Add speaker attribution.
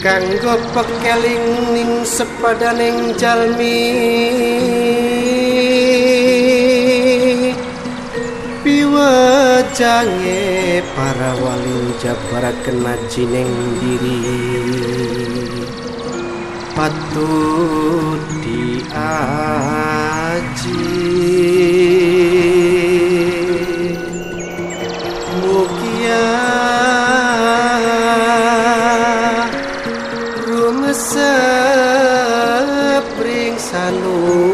Speaker 1: kanggo pekeling ning sepadaning jalmi. Piwajange para wali jabar kena jining diri. Patut diaji 山路。